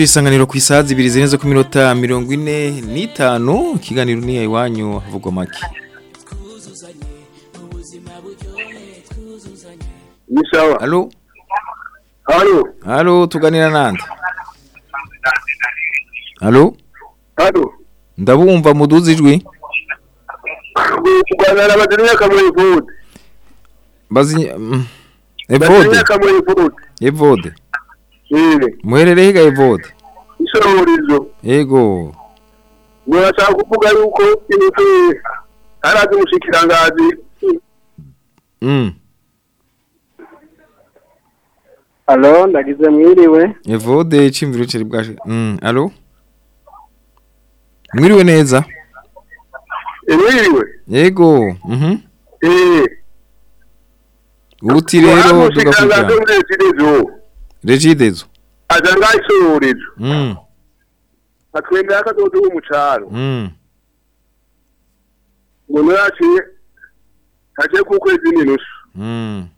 Radio isanganiro ku isaha zibiri zirenze ku minota mirongo ine n'itanu ikiganiro ni iwanyu havugwa make. Ni sawa. Halo? Halo? Halo tuganira nande? Halo? Halo? Ndabumva muduzi ijwi? Kuganira na Badriya Kamwe Food. Bazi Evode. Evode. Muherereye higa Evode. Isomurizo. Yego. Murashaka kuvuga yuko imitwe arazi umushikirangazi. Mm. Alo, ndagize mwiriwe. Evode cimviro cari bwashe. Mm, halo? Mwiriwe neza? Mwiriwe. Yego. Mhm. Eh. Uti rero muri Regidezo. Aza ngayisoreza. Mm. Atwemera akadodo w'umucaro. Mm. Umuntu yaciye aje ku kwezi n'inusu. Mm.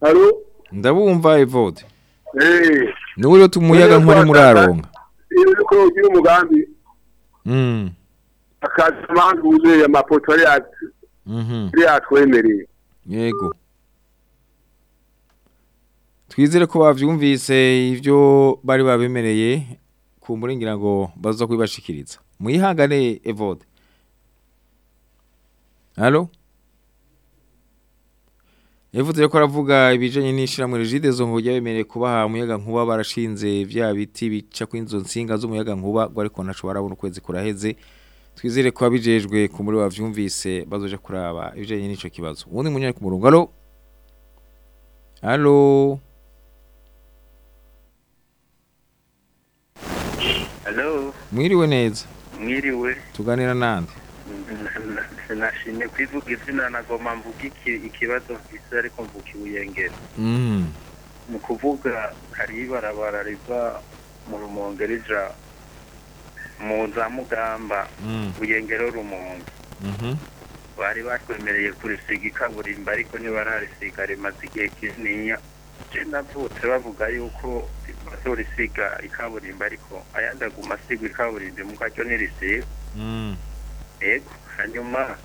Halo? Ndabumva Evode. Eh. Nuwo tumuyaga nkore muraronga. Iyo ko ugira umugambi Mm. akaza amantu wuzuye amapoto ari ati Mhm. ari atwemereye. Yego. Twizere ko bavyumvise ivyo bari babemereye kumbura ngira ngo baza kubibashikiriza. Mwihangane Evode. Allo? Yavuze ko aravuga ibijanye n'ishiramwe Regidezo ngo ryabemereye kubaha umuyaga nkuba barashinze vya biti bica kw'inzo nsinga z'umuyaga nkuba ngo ariko ntaco barabona ukwezi kuraheze. Twizere ko abijejwe ku muri bavyumvise bazoje kuraba ibijanye n'ico kibazo. Ubundi munyanya ku murongo. Allo? Allo? Hello, Mwiriwe neza. mwiriwe. Tuganira nande. Sinashimye kwivuga izina nagoma mvuga iki ikibazo mfise ariko mvuga ibuyengero. Mhm. Mu kuvuga hari ibarabara riva mu rumonge rija mu za mugamba Mm. buyengero rumonge. Mhm. Bari batwemereye kurisiga ikaburimbo ariko ntibararisiga rimaze igihe kininiya. Navutse bavuga yuko bazorisiga ikaburimbo ariko ayandi aguma asigwa ikaburimbo muga ryo ntirisiga. Mm. Hanyuma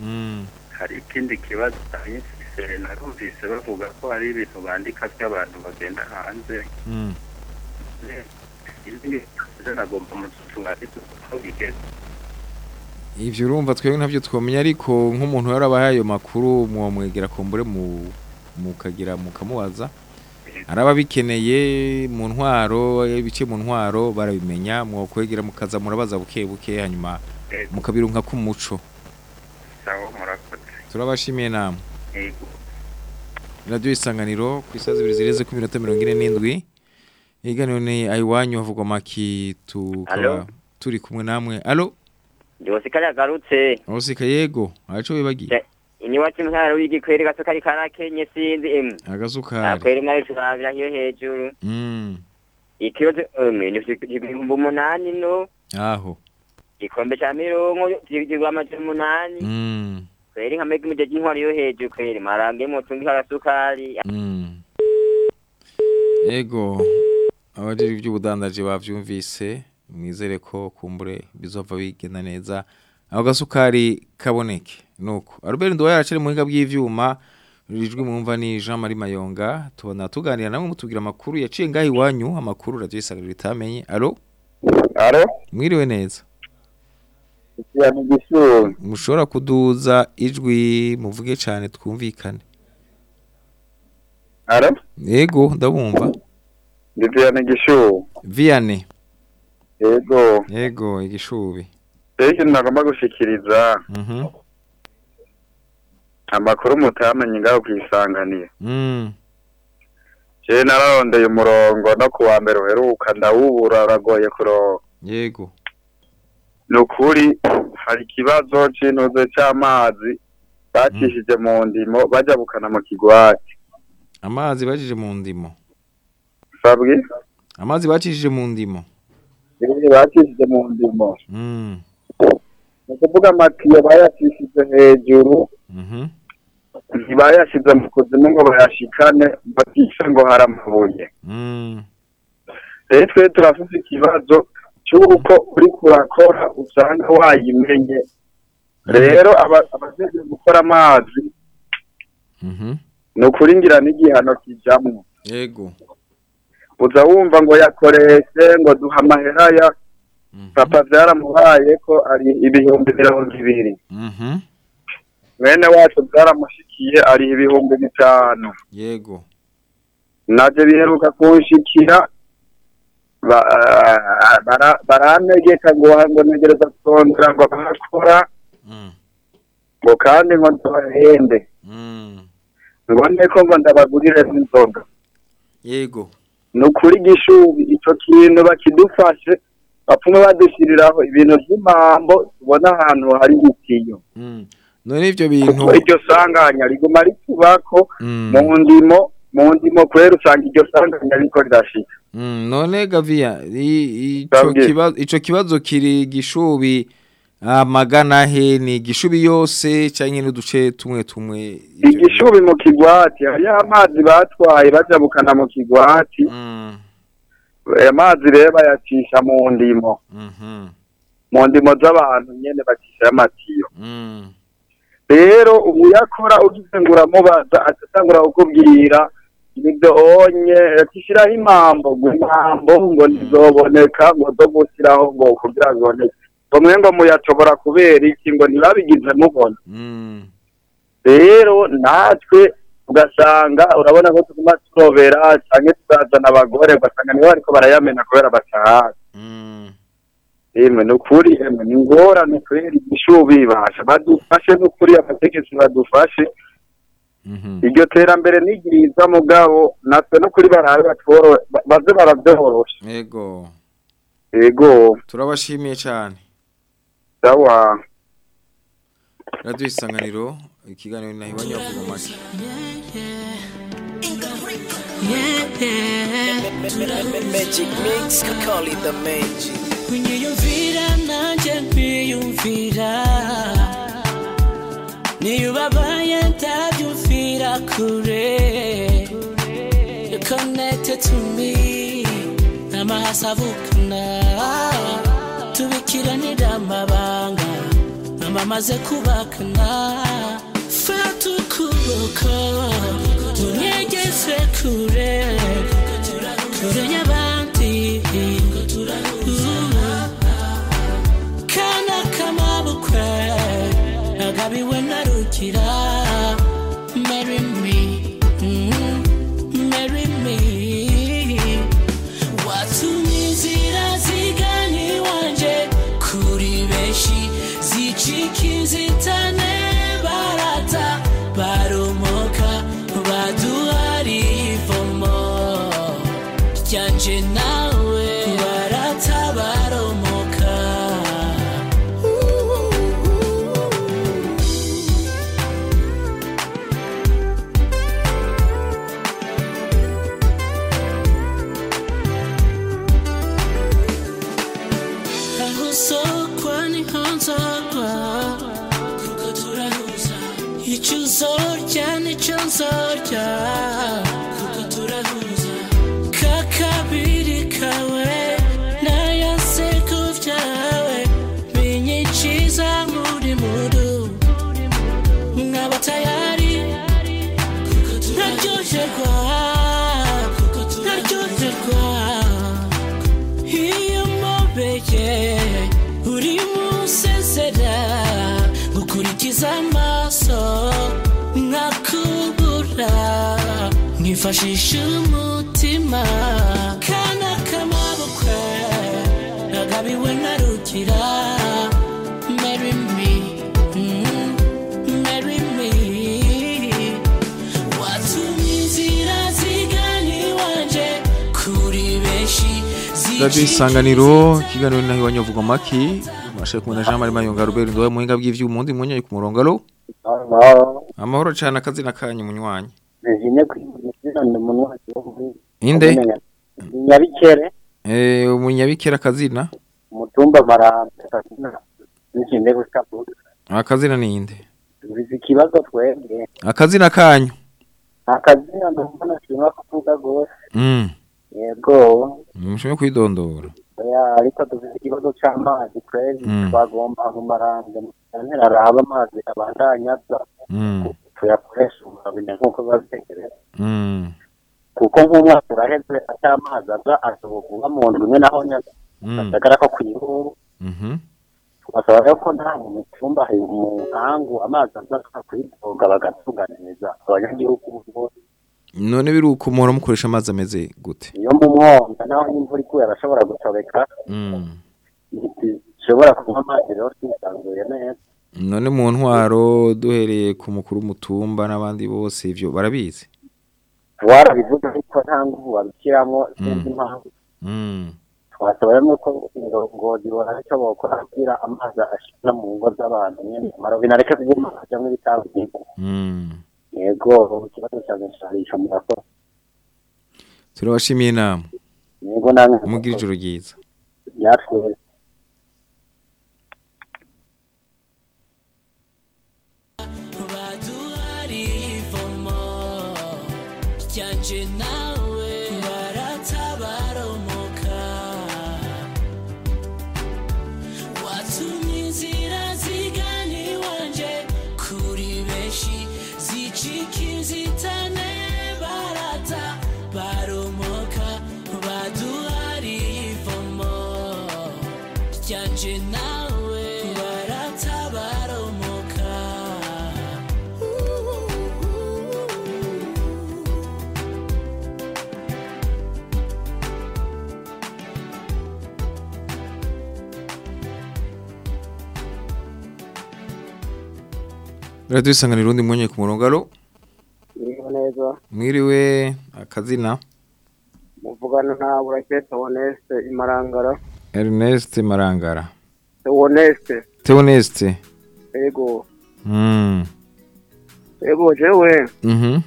Mm. hari ikindi kibazo nahise narumvise bavuga ko hari ibintu bandika by'abantu bagenda hanze Mm. nagomba aho bigeze Ivyo urumva twebwe ntavyo twomenya ariko nk'umuntu yarabahaye ayo makuru mwomwegera kumbure mu mukagira mukamubaza. Araba bikeneye mu ntwaro ibice mu ntwaro barabimenya mwokwegera mukaza murabaza buke buke hanyuma mukabirunka ku muco. Sawa murakoze. Turabashimiye namwe yego. Radio isanganiro ku isazi ibiri zireze ku minota mirongo ine n'indwi. Iganiro ni ayiwanyu havugwa maki tukaba turi kumwe namwe. Alo? Jose kari agarutse. Osika yego. Aco wibagiye Iniwacu ntara w'igikwere gato kari karakenye sinzi em. agasukari Akwere na yo turabira hiyo hejuru. mm Ikibazo em ni ibihumbi umunani no. aho Ikombe ca mirongo kigirwa amajana umunani. mm Kweri nka mega imije y'intwari yo hejuru kweri marange mu tungi karasukari. mm Ego abajiri by'ubudandaje bavyumvise mwizere ko kumbure bizova bigenda neza aho gasukari kaboneke nuko. Albert Ndo yaracere mu hinga bw'ivyuma rijwi mwumva ni Jean Marie Mayonga. Tubona tuganira namwe mutubwira amakuru. Yaciye ngaho iwanyu amakuru radio isanganiro itamenye. Allo? Allo? Mwiriwe neza. Mushobora kuduza ijwi muvuge cyane twumvikane. Allo? Yego ndabumva. Ndivya n'igishuru Vianney. Yego. Yego igishubi. Ege nagomba gushikiriza. Mhm. Amakuru mutamenye ngaho kwisanganiye mm. Je nararondeye umurongo no kuwa mbere uheruka ndawubura uragoye kuronka. Yego. Nukuri hari ikibazo c'intuze c'amazi bacishije mu ndimo bajabukana mu kigwati. Amazi bacishije mu ndimo. Sabwi? Amazi bacishije mu ndimo. Bacishije mu ndimo. Mm. Ni ukuvuga amatiyo bayacishije hejuru mhm. Ntibayashize mu kuzimu ngo bayashikane batishe ngo hari amabuye. Mm. Rero twe turafise ikibazo c'uko uriko urakora usanga wayimenye. Rero aba- abajejwe gukora amazi mhm. ni ukuri ngira n'igihano kijamwo. Yego. Uza wumva ngo yakoreshe ngo duha amahera ya papa byaramuhaye ko ari ibihumbi mirongo ibiri. Mwene wacu byaramushikiye ari ibihumbi bitanu. Yego. Navyo biheruka kunshikira bara- barantegeka ngo ngo ntegereza kurondera ngo barakora. Ngo kandi ngo ndabahende ngo ndeko ngo ndabagurire n'inzoga. Yego. Ni ukuri igishubi ico kintu bakidufashe bapfume badushyiriraho ibintu by'imambo tubona ahantu hari itiyo none ivyo bintu. Iryo sanganya riguma ritubako Mm. mu ndimo mu ndimo kubera usanga iryo sanganya riko rirashika. Mm, none Gavia i- ico Ndabwira. kibazo ico kibazo kiri gishubi amagana he ni gishubi yose canke n'uduce tumwe tumwe igishubi mu kigwati hariyo amazi batwaye bajabukana mu kigwati. Ayo mazi rero bayacisha mu ndimo. Mu ndimo z'abantu nyene bacishayo amatiyo rero ubuyakora ugize ngo uramubaza atatangura kukubwira ni byo onye atishiraho impambo ngo impambo ngo ntizoboneka ngo zo gushyiraho ngo kugira ngo iboneke bamwe ngo muyashobora kubera iki ngo ntibabigize mubona. Rero natwe ugasanga urabona ko tuguma turobera cyangwa tukazana abagore ugasanga nibo bariko barayamena kubera batahazi emwe ni ukuri emwe ni ingorane kubera igishubi bibasha badufashe n'ukuri abategetsi badufashe iryo terambere ni ryiza mugabo natwe no kuri barabe batworo ba- baze baravyorosha Ego ego turabashimiye cyane sawa. Radio Isanganiro ikiganiro nahi wanyavuga make Magic mix, call it the magic. Kunyiyumvira nanjye nkwiyumvira niyo ubabaye ndabyumvira kure. You connected to me. Amahasi avukana tubikiranira amabanga amamaze kubakana fata ukuboko unyegeze kure. Kure y'abandi kamabukwe nagabiwe mubeye uri musezera gukurikiza amaso nkakubura nkifashisha umutima. Kana kamabukwe nagabiwe narugira marry Radio Isanganiro ikiganiro nahi wanyavuga make mashe kumena Jean Marie Mayonga Robert Ndoye muhinga bw'ivyuma undi munyaye ku murongo alo amahoro cyane akazina kanyu munywanyi. Ni Inde? Nyabikere eh umunyabikera akazina? Umutumba marante kazina n'ikinde gusapu akazina ninde bizi ikibazo twebwe. Akazina kanyu? Akazina ndumva nashima kuvuga gose mm. Yego. Mushobora kwidondora. Ariko dufite ikibazo c'amazi twebwe Mm. twagomba ntera araba amazi abandanyaza. Mm. Tuyakoresha umurabine nk'uko babitekereza mm. Kuko nk'umwaka uraheze ata amazi aza asohoka mu ndwi imwe naho nyaza agaragara ko kwihuru mhm basaba rero ko nta mu cyumba mu nkangu amazi aza kwidoga bagatunganiriza abanyagihugu bose. None biruko muhora mukoresha amazi ameze gute? Iyo mu mwonga naho imvura iguye arashobora gutobeka. Mm. Ishobora kunywa amazi rero twisanzuye neza. None mu ntwaro duhereye ku mukuru w'umutumba n'abandi bose ivyo barabizi? Warabivuga ariko nta nguvu babishyiramo sinzi impamvu. Mm. Twasaba rero ko indongozi bora icyo bokora kugira amazi ashira mu ngo z'abantu nyene amarobine areke kuguma ajamwo ibitangirwa Mm. Yego ikibazo cyanjye cyarisha murakoze turabashimiye inama. Yego namwe mugira ijoro ryiza. Byatwese radiyo isanganiro undi mwanya ku murongo Iriho neza. Mwiriwe akazina. Muvugana na Burakete Honeste Imarangara. Ernest Marangara Honeste Theoneste. Ego. Mm ego jewe. Mhm.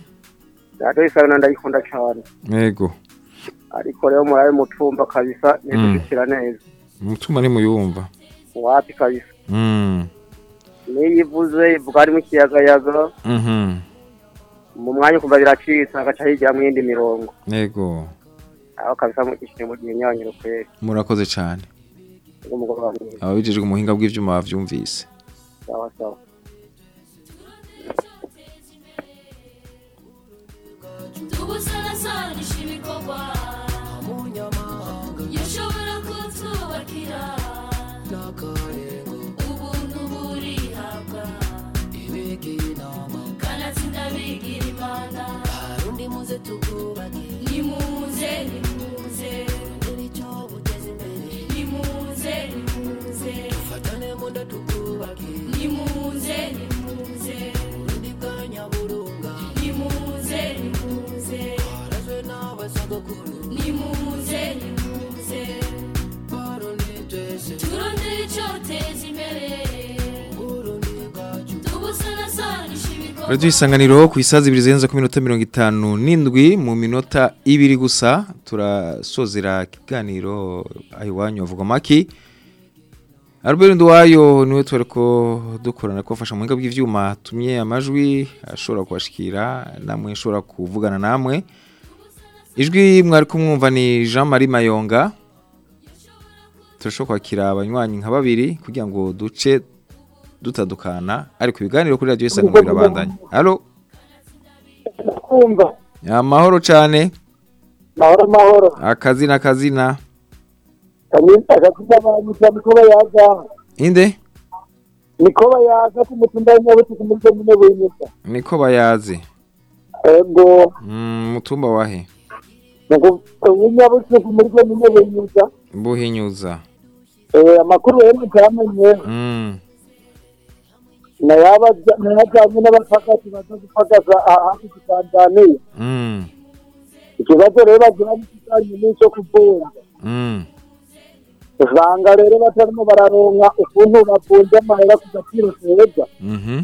Radiyo isabina ndayikunda cyane. Yego ariko rero murabe mutumba kabisa ntidushikira neza. Mutuma ni muyumva wapi kabisa. Mm niyo ivuze ivuga harimo ikiyagayaga. Mhm. Mu mwanya ukumva biracitse hagaca hijyamo iyindi mirongo. Yego. Aho kabisa mugishije mu gihe nyanyiro kweri murakoze cyane ababijejwe umuhinga bw'ivyuma bavyumvise. Sawa sawa. Tubusanasanisha ibikorwa yashobora tugubake nimuze nimuze. Icyo uteze imbere nimuze nimuze. Dufatane muda tugubake nimuze nimuze. Uburundi bwa nyaburunga nimuze. Nimuze harazwe n'abasogokuru nimuze nimuze. Paroni twese radiyo isanganiro ku isazi ibiri zirenze ku minota mirongo itanu n'indwi mu minota ibiri gusa turasozera ikiganiro aho iwanyu bavuga maki. Albert Nduwayo ni we twari ko dukorana kubafasha mu buhinga bw'ivyuma tumye amajwi ashobora kubashikira namwe ashobora kuvugana namwe. Ijwi mwari kumwumva ni Jean Marie Mayonga. Turashobora kwakira abanywanyi nka babiri kugira ngo duce dutadukana ariko ibiganiro kuri radiyo isanganiro birabandanya. Haro amahoro cyane mahoro mahoro akazina akazina inde? Niko bayaza ku mutumba w'inyabutuku mm, muri komine buhinyuka niko bayazi ego. Mutumba wahe w'inyabutuku muri komine buhinyuza buhinyuza eh, amakuru rero ntituyamenye mm. Nayajyanye n'abapakati baza gupagaza hafi tanzaniya Mm. ikibazo rero bagira n'ikijyanye n'icyo kuvunja Mm. usanga rero batarimo bararonka ukuntu bavunja amahera ku gaciro keza Mhm.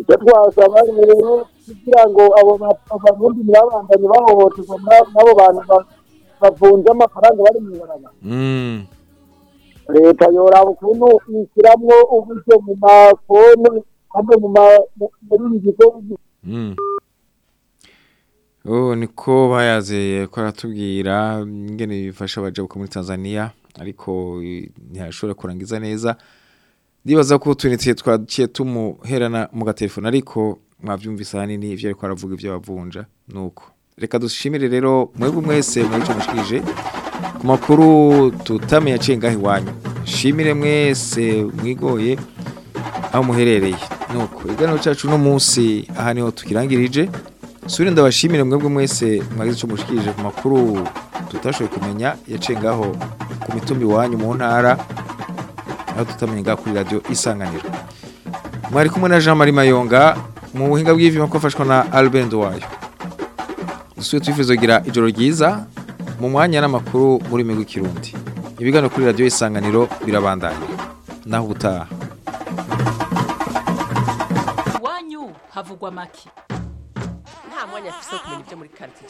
icyo twasaba rero kugira ngo abo ba- abarundi ntibabandanye bahohoterwa na- n'abo bantu ba- bavunja amafaranga bari mu ibarabara Mm. Leta yoraba ukuntu isiramwo uburyo mu mafoni hamwe mu ma- mu- muri ibi bigo Mm. Oh, niko bayazeye ko aratubwira ingene bifasha abajabuka muri Tanzania ariko ntiyashobora kurangiza neza. Ndibaza ko tunitiye twaciye tumuherana mu gatelefone ariko mwavyumvise hanini ivyo ariko aravuga ivyo bavunja nuko. Reka dushimire rero mwebwe mwese mwaje mushikije ku makuru tutamenye aciye ngaho iwanyu? Shimire mwese mwigoye aho muherereye. Nuko iganiro cyacu no munsi aha ni ho tukirangirije. Suri ndabashimire mwebwe mwese mwagize icyo mushikirije ku makuru tutashoboye kumenya yaciye ngaho ku mitumbi iwanyu mu ntara aho tutamenye ngaho kuri radio isanganiro. Mwari kumwe na Jean Marie Mayonga mu buhinga bw'ivyuma ko afashwa na Albert Wayo dusuye twifuza kugira ijoro ryiza mu mwanya n'amakuru muri migwi kirundi. Ibiganiro kuri radio isanganiro birabandanya. Naho ubutaha. Iwanyu havugwa make. Nta mwanya afise wo kumenya ibyo muri quartier.